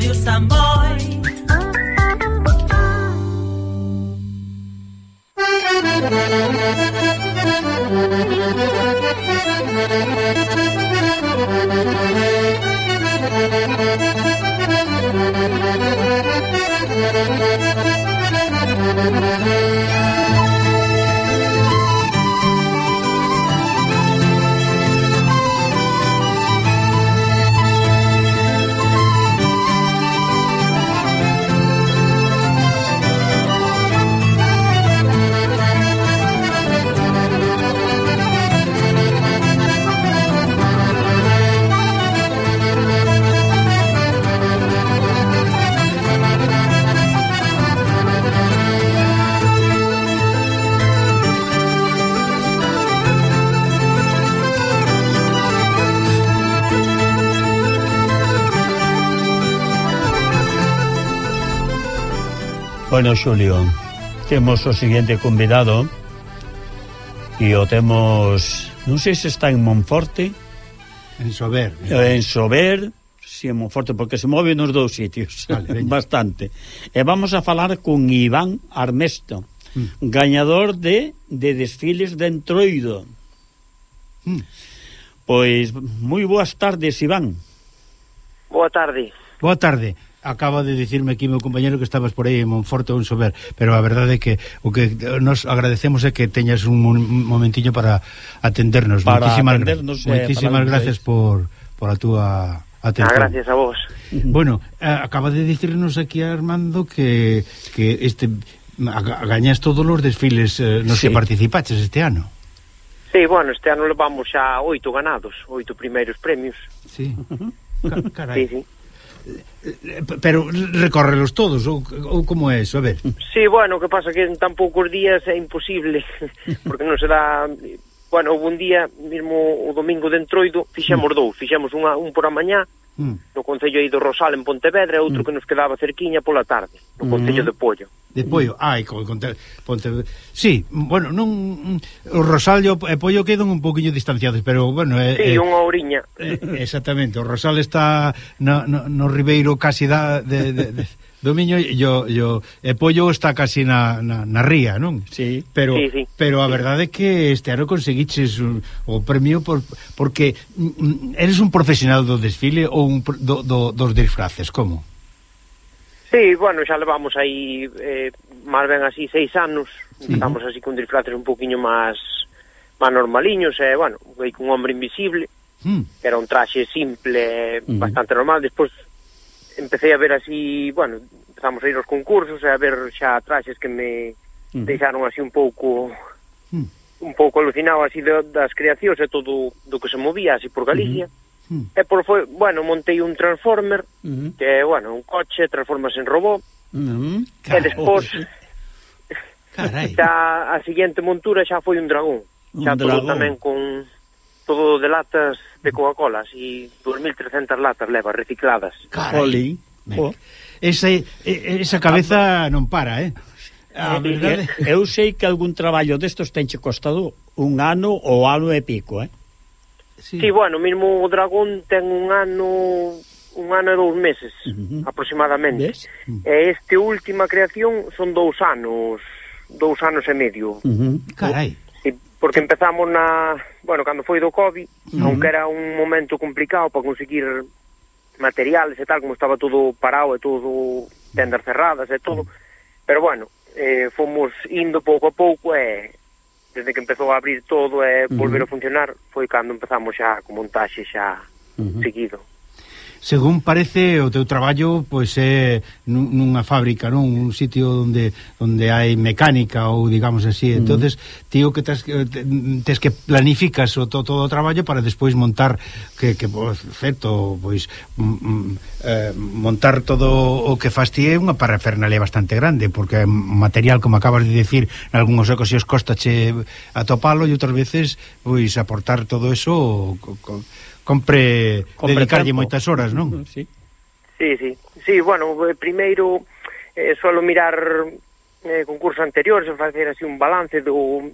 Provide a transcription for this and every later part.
Radio Samboy Bueno, Xulio, temos o seguinte convidado e o temos, non sei se está en Monforte. En Sober. Eh, en Sober, si en Monforte, porque se move nos dous sitios, vale, veña. bastante. E vamos a falar con Iván Armesto, mm. gañador de, de desfiles de Entroido. Mm. Pois, moi boas tardes, Iván. Boa tarde. Boa tarde acaba de dicirme aquí meu compañero que estabas por aí en Monforte ou en Sober, pero a verdade é que o que nos agradecemos é que teñas un momentiño para atendernos. Para moitísimas atendernos, eh, moitísimas para gracias por, por a túa atención. Ah, gracias a vos. Bueno, eh, acaba de dicirnos aquí Armando que, que este gañas todos os desfiles eh, nos sí. que participaches este ano. Sí, bueno, este ano levamos xa oito ganados, oito primeiros premios. Sí. Car carai. Sí, sí pero recórrelos todos ou, ou como é iso, a ver. Si, sí, bueno, o que pasa que en tan poucos días é imposible porque non se dá bueno, houve un día, mesmo o domingo de entroido, fixemos mm. dous, fixemos unha, un por a mañá mm. no Concello aí do Rosal en Pontevedra e outro mm. que nos quedaba cerquiña pola tarde, no Concello mm. de Pollo. De Pollo, mm. ai, con, con Pontevedra. Sí, bueno, non o Rosal e Pollo quedan un poquinho distanciados, pero bueno, é sí, eh, unha oriña. Eh, exactamente, o Rosal está no, no, no ribeiro casi da de, de, de do miño yo, yo, e pollo está casi na, na, na ría, non? Sí. Pero, sí, sí. pero a verdade é que este ano conseguiches un, o premio por, porque mm, mm, eres un profesional do desfile ou un, do, do, dos disfraces, como? Sí, bueno, xa levamos aí eh, máis ben así seis anos sí. estamos así con disfraces un poquinho máis máis normaliños e, bueno, foi cun hombre invisible mm. que era un traxe simple mm. bastante normal, despois empecé a ver así, bueno, empezamos a ir aos concursos e a ver xa traxes que me mm. deixaron así un pouco mm. un pouco alucinado así de, das creacións e todo do que se movía así por Galicia. Mm. E por foi, bueno, montei un Transformer, mm. que é, bueno, un coche, transformas en robot. Mm. E despois Carai. Xa, a seguinte montura xa foi un dragón. Xa un todo dragón. tamén con todo de latas de Coca-Cola, así 2.300 latas leva recicladas. Carai, oh. esa, esa cabeza non para, eh? A eh, verdade... Eh, eu sei que algún traballo destos tenche costado un ano ou ano e pico, eh? Sí, sí bueno, mesmo o dragón ten un ano un ano e dous meses, uh -huh. aproximadamente. Ves? Mm. E este última creación son dous anos, dous anos e medio. Uh -huh. Carai. O, porque empezamos na, bueno, cando foi do COVID, aunque era un momento complicado para conseguir materiales e tal, como estaba todo parado e todo tendas cerradas e todo, pero bueno, eh, fomos indo pouco a pouco e desde que empezou a abrir todo e volver uh -huh. a funcionar foi cando empezamos xa con montaxe xa uh -huh. seguido según parece, o teu traballo pois é nunha fábrica, non? Un sitio onde onde hai mecánica ou digamos así. Mm. Entonces, ti que tes, tes que planificas o to, todo o traballo para despois montar que que certo, pois mm, mm, eh, montar todo o que fas ti é unha parafernalia bastante grande, porque material como acabas de decir, en algúns ocasións costache atopalo e outras veces pois aportar todo eso co, co, compre, compre dedicarlle tempo. moitas horas, non? Sí. Sí, sí. Sí, bueno, eh, primeiro eh, suelo mirar eh, concursos anteriores e facer así un balance do,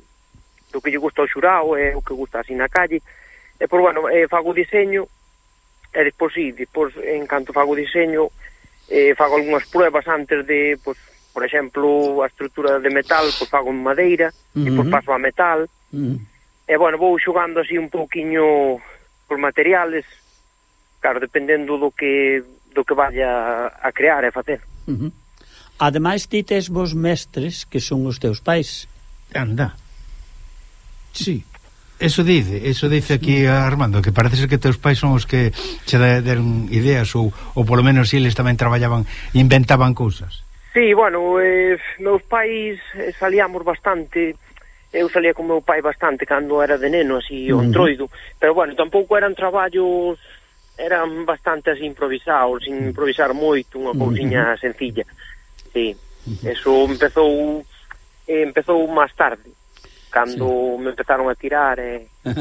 do que lle gusta ao xurao e eh, o que gusta así na calle. E por bueno, eh, fago diseño e despois sí, despois en canto fago diseño eh, fago algunhas pruebas antes de, pues, por exemplo, a estrutura de metal, pues fago en madeira uh -huh. e pois paso a metal. Uh -huh. E bueno, vou xogando así un pouquiño por materiales, claro, dependendo do que do que vaya a crear e facer. Uh -huh. Ademais, ti tes vos mestres que son os teus pais. Anda. Sí. Eso dice, eso dice aquí Armando que parece ser que teus pais son os que che deron ideas ou, ou polo menos eles tamén traballaban inventaban cousas. Sí, bueno, eh, meus pais eh, salíamos bastante eu salía con meu pai bastante cando era de neno, así, uh -huh. pero bueno, tampouco eran traballos eran bastante así improvisados, sin improvisar moito, unha cousiña uh -huh. sencilla. Sí, eso empezou eh, empezou máis tarde cando sí. me empezaron a tirar eh,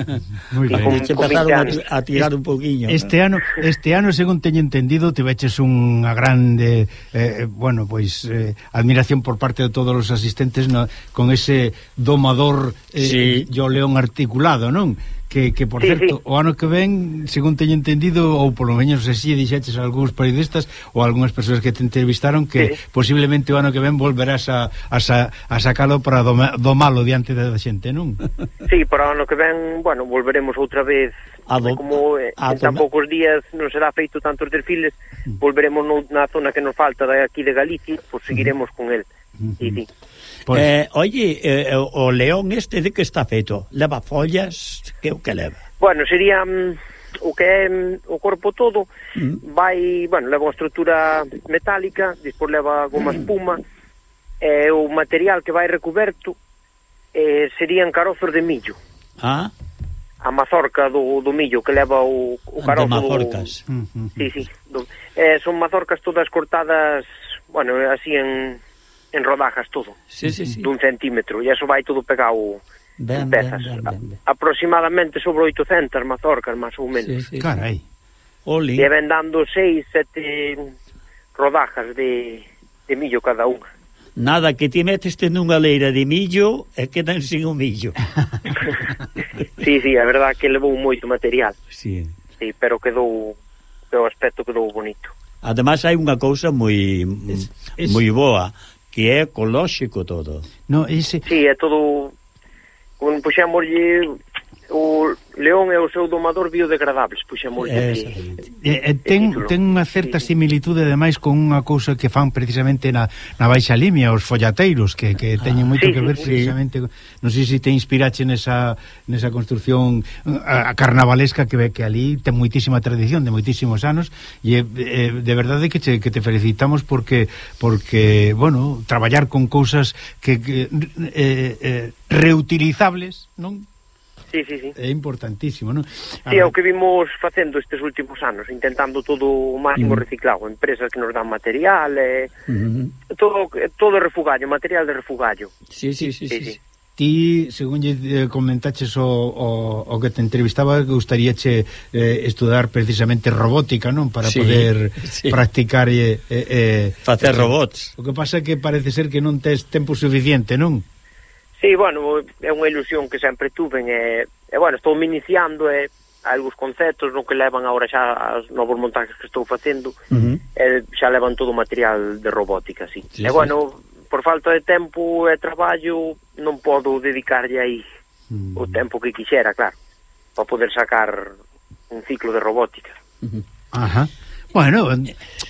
Muy ben. Con, con empezaron a, a tirar un pouquiño este ano este ano según teño entendido tiveches unha grande eh, bueno, pois eh, admiración por parte de todos os asistentes no, con ese domador eh, sí. yo león articulado, non? que, que por sí, certo, sí. o ano que ven, según teño entendido, ou polo menos se si dixeches a algúns periodistas ou algunhas persoas que te entrevistaron que sí. posiblemente o ano que ven volverás a, a, sa, a sacalo para do, domalo diante da xente, non? Sí, para o ano que ven, bueno, volveremos outra vez a do, como eh, a en tan poucos días non será feito tantos desfiles, mm. volveremos no, na zona que nos falta de aquí de Galicia, pois pues seguiremos uh -huh. con el. Uh -huh. sí, sí. Pues... Eh, oye, eh, o león este de que está feito? Leva follas? Que o que leva? Bueno, sería mm, o que é mm, o corpo todo mm. Vai, bueno, leva unha estrutura metálica, despois leva goma mm. espuma, e o material que vai recoberto eh, serían carozos de millo. Ah. A mazorca do, do millo que leva o, o ah, carozo... De mazorcas. Do, mm sí, sí. Do, eh, son mazorcas todas cortadas, bueno, así en en rodajas todo. Sí, sí, sí. Dun centímetro, e eso vai todo pegado ben, en pezas. Ben, ben, ben, ben. Aproximadamente sobre 800 mazorcas, máis ou menos. Sí, sí. Carai. Oli. E ven dando 6, 7 rodajas de, de millo cada unha. Nada, que ti meteste nunha leira de millo e quedan sin o millo. sí, sí, a verdad que levou moito material. Sí. sí pero quedou, o aspecto quedou bonito. Ademais hai unha cousa moi es, es... moi boa que é ecolóxico todo. No, ese... Sí, é todo... Como puxémoslle o León é o seu domador biodegradables, puxemos eh, eh, ten, ten unha certa sí. similitude ademais con unha cousa que fan precisamente na, na Baixa Limia, os follateiros que, que ah. teñen moito sí, que ver sí, precisamente sí. non sei se te inspirache nesa, nesa construcción a, a carnavalesca que ve que ali ten moitísima tradición de moitísimos anos e eh, de verdade que che, que te felicitamos porque porque, bueno, traballar con cousas que, que eh, eh, reutilizables, non? Sí, sí, sí. É importantísimo, non? Sí, é o que vimos facendo estes últimos anos, intentando todo o máximo mm. reciclado, empresas que nos dan material, eh, mm -hmm. todo todo refugallo, material de refugallo. Sí, sí, sí, sí. sí, sí. sí. Ti, según lle eh, comentaches o, o, o que te entrevistaba, gustaríache eh, estudar precisamente robótica, non? Para sí, poder sí. practicar e... Eh, eh, Facer robots. O que pasa que parece ser que non tes tempo suficiente, non? Sí, bueno, é unha ilusión que sempre tuven e, e bueno, estou iniciando e eh, algúns conceptos no que levan agora xa as novos montajes que estou facendo uh -huh. e xa levan todo o material de robótica, sí. sí e bueno, sí. por falta de tempo e traballo non podo dedicarlle aí uh -huh. o tempo que quixera, claro, para poder sacar un ciclo de robótica. Uh -huh. Ajá. Bueno,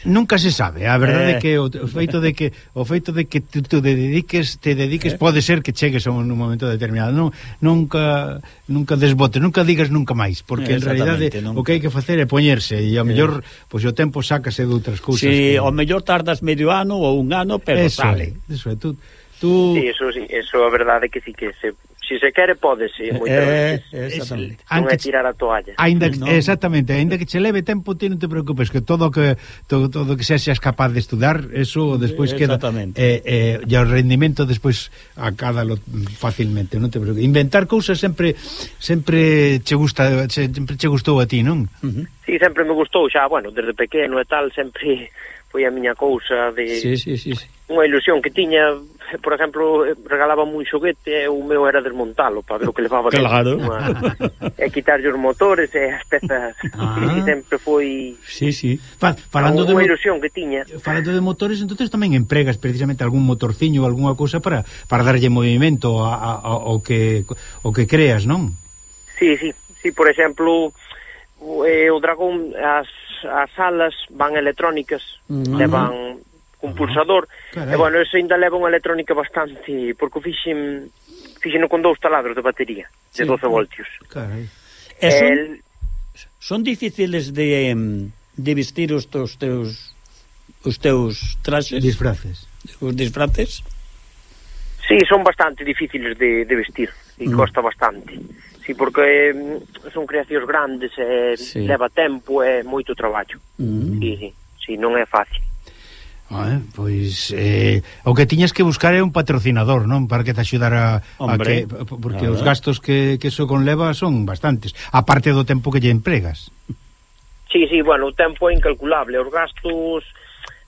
nunca se sabe. A verdade é eh... que o, o feito de que o feito de que tú te dediques, te dediques eh... pode ser que chegues a un, un momento determinado. Non nunca nunca desbote, nunca digas nunca máis, porque eh, en realidade nunca. o que hai que facer é poñerse e ao eh. mellor pois o tempo sácase de outras cousas. Si, que... ao mellor tardas medio ano ou un ano, pero eso sale. É, eso é, tú, tú... Sí, eso, sí, eso a verdade que sí que se Si se quere, pódese. Moitas eh, veces. Eh, exactamente. Non é tirar a toalla. Ainda que, no. Exactamente. Ainda que che leve tempo, ti non te preocupes, que todo que todo, todo que seas capaz de estudar, eso despois queda... Eh, eh, e o rendimento despois acádalo facilmente, non te preocupes. Inventar cousas sempre sempre che gusta sempre che gustou a ti, non? Uh -huh. Sí, sempre me gustou, xa, bueno, desde pequeno e tal, sempre foi a miña cousa de sí, sí, sí, sí. unha ilusión que tiña por exemplo, regalaba un xoguete e o meu era desmontalo para ver o que levaba claro. Unha, e quitarlle os motores e as pezas ah. sempre foi sí, sí. Fa, falando unha de, ilusión que tiña falando de motores, entonces tamén empregas precisamente algún motorciño ou alguna cousa para, para darlle movimento a, a, a, ao que o que creas, non? Sí, sí, sí por exemplo eh, o dragón as, as alas van electrónicas Mm. Levan un pulsador. Carai. E, bueno, ese ainda leva unha electrónica bastante... Porque fixen, fixen con dous taladros de batería, sí. de 12 voltios. Carai. E son, El... son difíciles de, de vestir os teus, teus os teus traxes? Disfraces. Os disfraces? Sí, son bastante difíciles de, de vestir e mm. costa bastante. Sí, porque son creacións grandes, e sí. leva tempo e moito traballo. Mm. Sí, sí si non é fácil. Ah, pois eh, o que tiñas que buscar é un patrocinador, non? Para que te axudara Hombre, a que porque os gastos que, que eso conleva son bastantes, aparte do tempo que lle empregas. Sí, sí, bueno, o tempo é incalculable, os gastos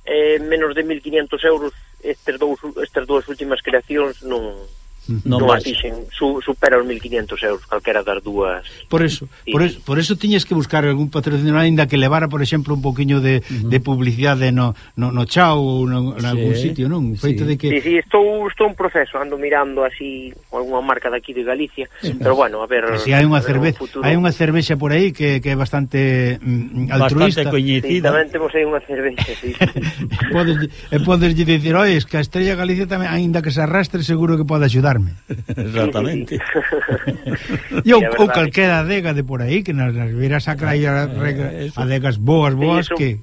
eh, menos de 1500 euros estes dous estas dúas últimas creacións non non, non atixen, su, supera os 1500 euros calquera das dúas por eso, sí. por, es, por eso tiñes que buscar algún patrocinador ainda que levara por exemplo un poquinho de, uh -huh. de publicidade no, no, no chao ou no, sí. en algún sitio non? Feito sí. de que sí, sí, estou, estou un proceso, ando mirando así algunha marca daqui de Galicia sí. pero bueno, a ver si hai unha cerveza futuro... hai unha cervexa por aí que, que é bastante mm, altruista bastante coñecida sí, tamén temos aí unha cervexa sí. podes, podes dicir, oi, es que a Estrella Galicia tamén, ainda que se arrastre seguro que pode axudar Carmen. Exactamente. e ou, ou calquera adega de por aí, que nas, nas viras sacra hai eh, adegas boas, boas, sí, que...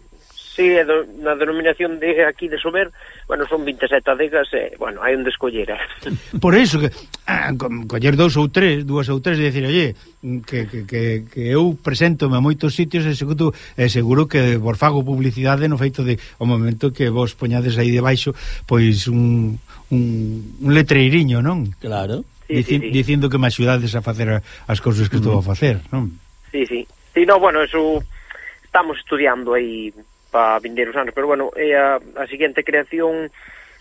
Sí, do, na denominación de aquí de Somer, bueno, son 27 adegas, e, bueno, hai un escoller. Por iso, que ah, coller dous ou tres, dúas ou tres, e dicir, oye, que, que, que, que eu presentome a moitos sitios e seguro, e seguro que vos fago publicidade no feito de, o momento que vos poñades aí debaixo, pois un, un, un letreiriño, non? Claro. Sí, Dici, sí, sí. Dicindo que me axudades a facer as cousas que mm. estou a mm. facer, non? Sí, sí. Sí, no, bueno, eso estamos estudiando aí para vindeiros anos, pero bueno, e a, a seguinte creación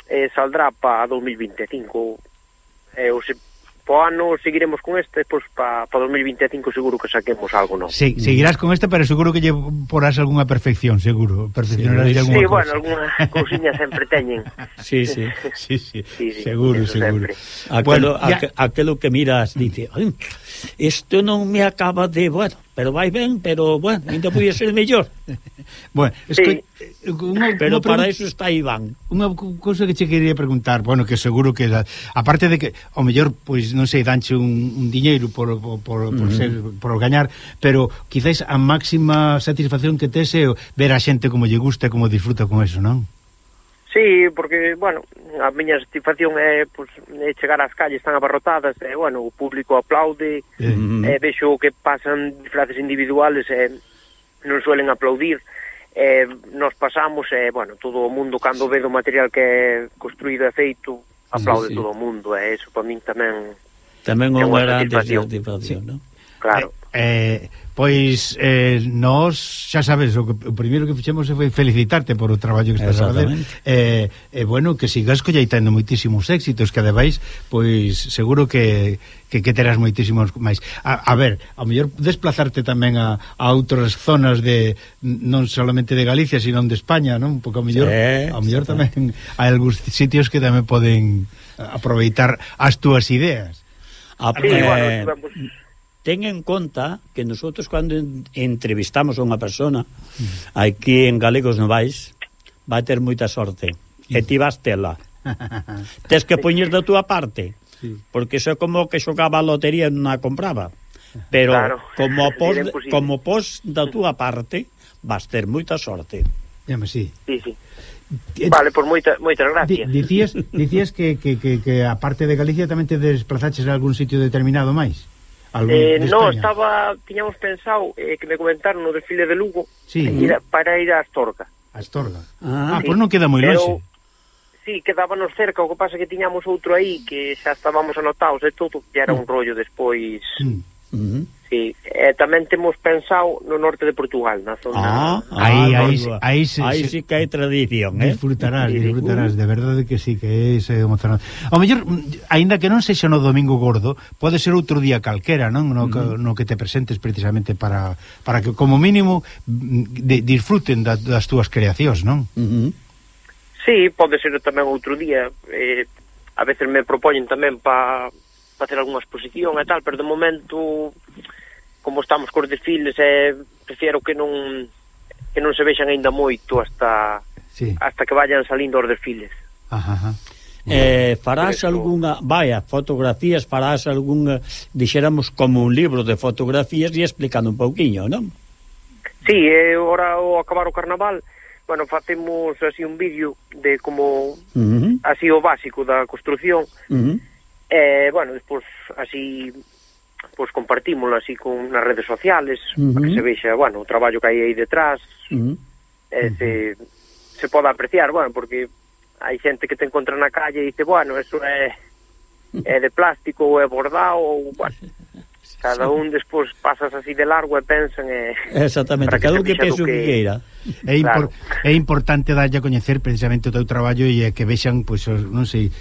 eh, saldrá para 2025 eh, o se po ano seguiremos con este, pois para pa 2025 seguro que saquemos algo, non? Sí, seguirás con este, pero seguro que lle porás algunha perfección, seguro. Perfeccionarás sí, alguna sí, cosa. bueno, algunha cousiña sempre teñen. Sí, sí. sí, sí, sí, sí seguro, seguro. Sempre. Aquelo, bueno, ya... aquelo que miras dice, isto non me acaba de, bueno, pero vai ben, pero, bueno, ainda podía ser mellor. bueno, es Sí. Eh, unha, pero unha para iso está Iván. Unha cousa que che quería preguntar, bueno, que seguro que... Aparte de que, ao mellor, pois, non sei, danche un, un diñeiro por, por, por, por, mm. ser, por gañar, pero quizás a máxima satisfacción que tes é ver a xente como lle gusta, como disfruta con eso, non? Sí, porque, bueno, a miña satisfacción é, pues, é chegar ás calles tan abarrotadas, e, bueno, o público aplaude, mm -hmm. e vexo que pasan disfraces individuales e non suelen aplaudir, e nos pasamos, e, bueno, todo o mundo, cando ve do material que é construído e feito, aplaude sí, sí. todo o mundo, e iso para min tamén... Tamén é unha grande satisfacción, sí. non? Claro. Eh, eh, pois eh, nós, xa sabes, o, que, o primeiro que fixemos foi felicitarte por o traballo que estás a fazer. Eh, e eh, eh, bueno, que sigas colleitando moitísimos éxitos, que ademais, pois seguro que, que, que terás moitísimos máis. A, a ver, ao mellor desplazarte tamén a, a outras zonas de non solamente de Galicia, sino de España, non? Porque ao mellor, sí, ao mellor tamén hai algúns sitios que tamén poden aproveitar as túas ideas. A, sí, eh, bueno, tivemos ten en conta que nosotros cando entrevistamos a unha persona mm. aquí en Galegos Novais vai ter moita sorte. E ti vas tela. Tes que poñer da túa parte. Porque iso é como que xogaba a lotería e non a compraba. Pero claro, como pos, como pos da túa parte vas ter moita sorte. Dime, sí. Sí, sí. Eh, vale, por moita, moitas gracias. Dicías, dicías que, que, que, que aparte de Galicia tamén te desplazaches a algún sitio determinado máis. Algún eh, no, estaba, tiñamos pensado eh, que me comentaron no desfile de Lugo sí. ir, para ir a Astorga. Astorga. Ah, sí. pois non queda moi longe. Sí, quedábamos cerca, o que pasa que tiñamos outro aí que xa estábamos anotados e todo, que era mm. un rollo despois. Mm. Mm sí. E tamén temos pensado no norte de Portugal, na zona... Ah, ah, ah aí, aí, aí, se, aí sí que hai tradición, eh? Disfrutarás, sí, disfrutarás, de verdade que sí, que é ese eh, emocionante. Ao mellor, aínda que non sexa no Domingo Gordo, pode ser outro día calquera, non? No, mm. no que te presentes precisamente para, para que, como mínimo, de, disfruten da, das túas creacións, non? Mm -hmm. Sí, pode ser tamén outro día. Eh, a veces me propoñen tamén para facer algunha exposición e tal, pero de momento como estamos cos desfiles eh, prefiero que non que non se vexan aínda moito hasta sí. hasta que vayan salindo os desfiles. Ajá, ajá. Eh, farás Pero... algunha, vaya, fotografías, farás algunha, dixéramos como un libro de fotografías e explicando un pouquiño, non? Sí, eh, ora ao acabar o carnaval, bueno, facemos así un vídeo de como uh -huh. así o básico da construción. Uh -huh. Eh, bueno, despois así pois compartímolo así con nas redes sociales, uh -huh. para que se vexa, bueno, o traballo que hai aí detrás. Uh -huh. eh, se se pode apreciar, bueno, porque hai xente que te encontra na calle e dice, bueno, eso é é de plástico ou é bordado ou bueno, Cada un despois pasas así de largo e pensan e... Exactamente, cada un que pensa o que queira. É, impor, claro. é importante darlle a coñecer precisamente o teu traballo e que vexan, pois, non sei,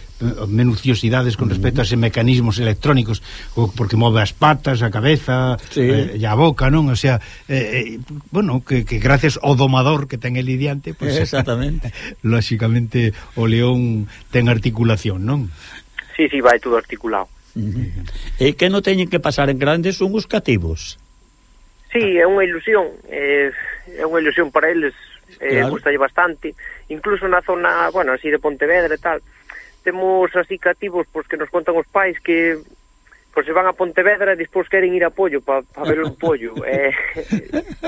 menuciosidades con mm. respecto a ese mecanismos electrónicos, porque move as patas, a cabeza, sí. eh, e a boca, non? O sea, eh, eh, bueno, que, que gracias ao domador que ten el diante, pois... Exactamente. lóxicamente, o león ten articulación, non? Sí, sí, vai todo articulado. E que non teñen que pasar en grandes son os cativos. Sí, é unha ilusión, é, é unha ilusión para eles, eh, claro. gustalle bastante, incluso na zona, bueno, así de Pontevedra e tal. Temos así cativos pois que nos contan os pais que pois se van a Pontevedra e despois queren ir a Pollo para pa ver un pollo. Eh,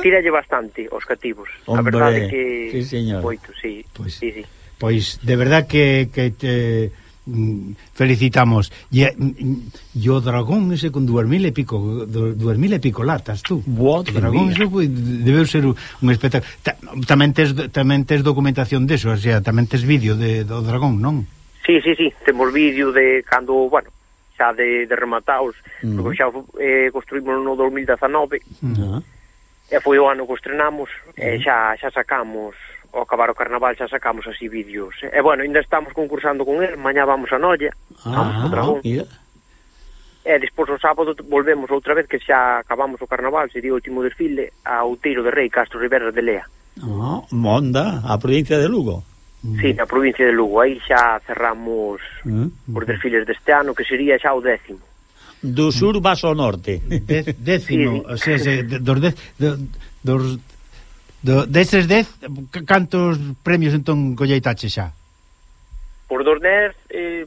tíralle bastante os cativos. Hombre, a verdade que sí, señor. moito, sí. Pois, sí, sí. pois de verdad que, que te Mm, felicitamos e, e o dragón ese con duas mil e pico duas mil e pico latas tú What o dragón ese foi, debeu ser un espectáculo Ta, tamén tes, tamén tes documentación deso o sea, tamén tes vídeo de, do dragón, non? Sí, sí, sí, temos vídeo de cando, bueno, xa de, de remataos mm. porque xa eh, construímos no 2019 mm. e foi o ano que estrenamos mm. e xa, xa sacamos ao acabar o carnaval xa sacamos así vídeos. Eh? E bueno, ainda estamos concursando con el, mañá vamos a Noia, ah, vamos Dragón. Yeah. E despois o sábado volvemos outra vez que xa acabamos o carnaval, sería o último desfile ao Outeiro de Rei Castro Rivera de Lea. Ah, Monda, a provincia de Lugo. Mm. Sí, na provincia de Lugo, aí xa cerramos mm. os desfiles deste ano, que sería xa o décimo. Do sur vas ao norte. De, décimo, sí. o sea, se, dos, dez, dos Do, deses 10, cantos premios entón colleitache xa? Por dos dez, eh,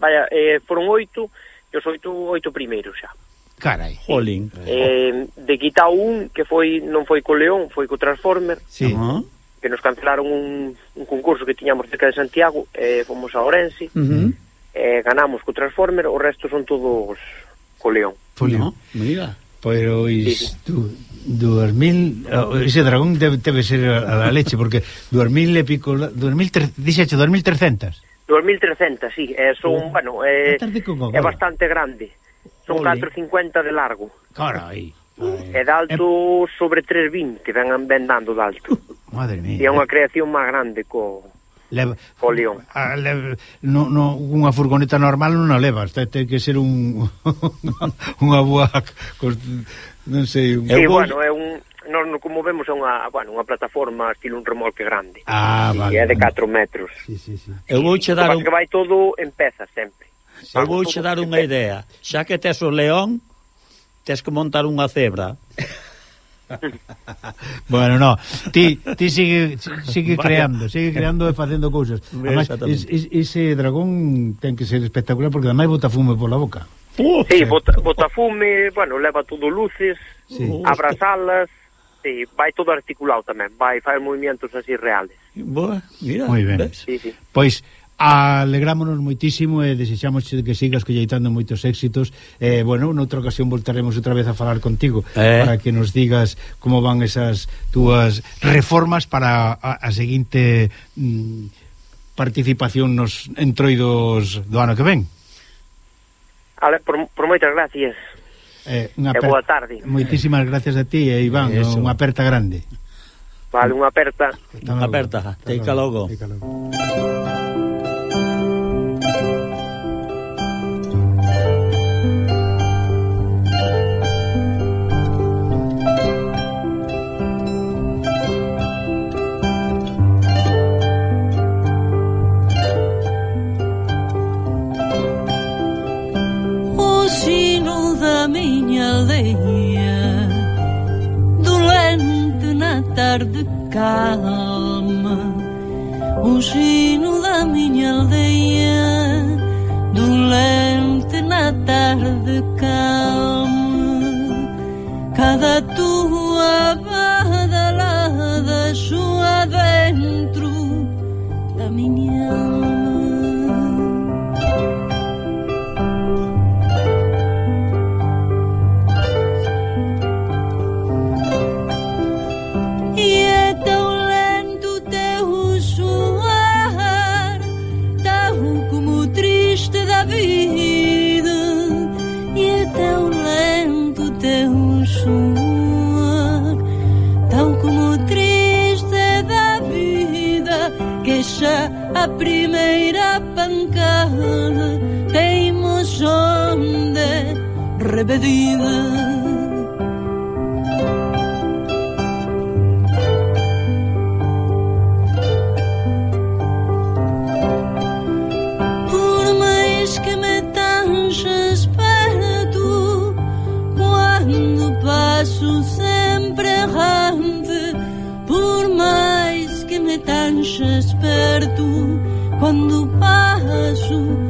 vaya, eh, foron oito, e os oito, oito primeiros xa. Carai. Jolín. Eh, de quitao un, que foi non foi co León, foi co Transformer. Sí. Uh -huh. Que nos cancelaron un, un concurso que tiñamos cerca de Santiago, eh, fomos a Orense, uh -huh. eh, ganamos co Transformer, o resto son todos co León. Co León, no, mira. Pois isto... dúas mil oh, ese dragón debe, debe ser a, la leche porque dúas mil e pico dúas mil, tre, dixeche, dúas mil trecentas 2300, sí, eh, son, oh, bueno, eh, é bastante grande. Son 450 de largo. Carai. E de alto é... sobre 320, ven vendando de alto. Madre mía. E é unha creación máis grande co leva, co león. A, leva, no, no, unha furgoneta normal non a levas, te, ten que ser un unha boa cos, non sei, un... Sí, bueno, é un nos no, como vemos é unha, bueno, unha plataforma estilo un remolque grande. Ah, sí, vale. É de 4 metros. Sí, sí, sí. Eu vou che dar un... que vai todo en pezas sempre. Sí. Eu vou che dar unha idea. Xa que tes o león, tes que montar unha cebra. bueno, no, ti, ti sigue, sigue creando, sigue creando e facendo cousas. Además, es, es, ese dragón ten que ser espectacular porque ademais bota fume pola boca. Sí, bota, bota fume, bueno, leva todo luces, sí. abrazalas, sí, vai todo articulado tamén, vai fai movimentos así reales. Boa, mira, moi ben. Sí, sí. Pois alegrámonos moitísimo e desexamos que sigas colleitando moitos éxitos e, eh, bueno, noutra ocasión voltaremos outra vez a falar contigo eh. para que nos digas como van esas túas reformas para a, a seguinte mm, participación nos entroidos do ano que ven Ale, por, por moitas gracias eh, unha e boa tarde moitísimas gracias a ti, eh, Iván Eso. unha aperta grande Vale, unha aperta. Unha aperta. Teica logo. Teica logo. miña aldeia Dolente na tarde calma O sino da miña aldeia Dolente na tarde calma Cada tua badalada Soa dentro da miña alma teu suor Tão como triste da vida Queixa a primeira pancada Temos onde rebedida You.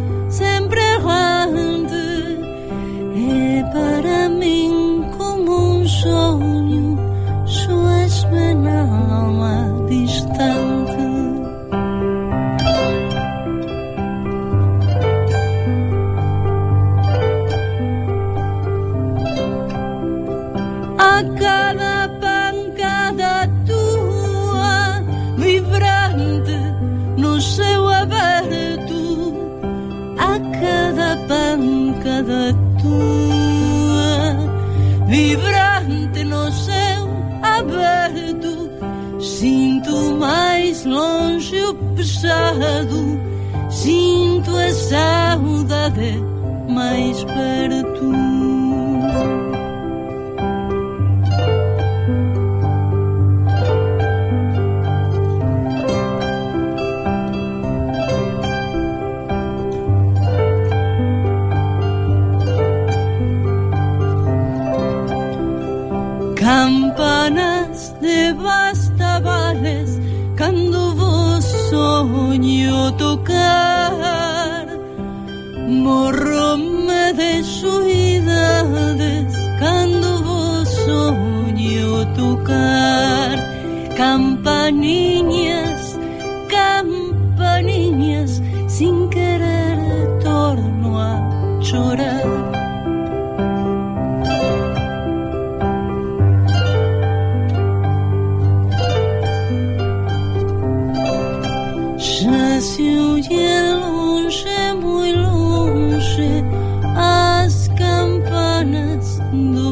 lonxe, moi lonxe As campanas do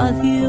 Adiós.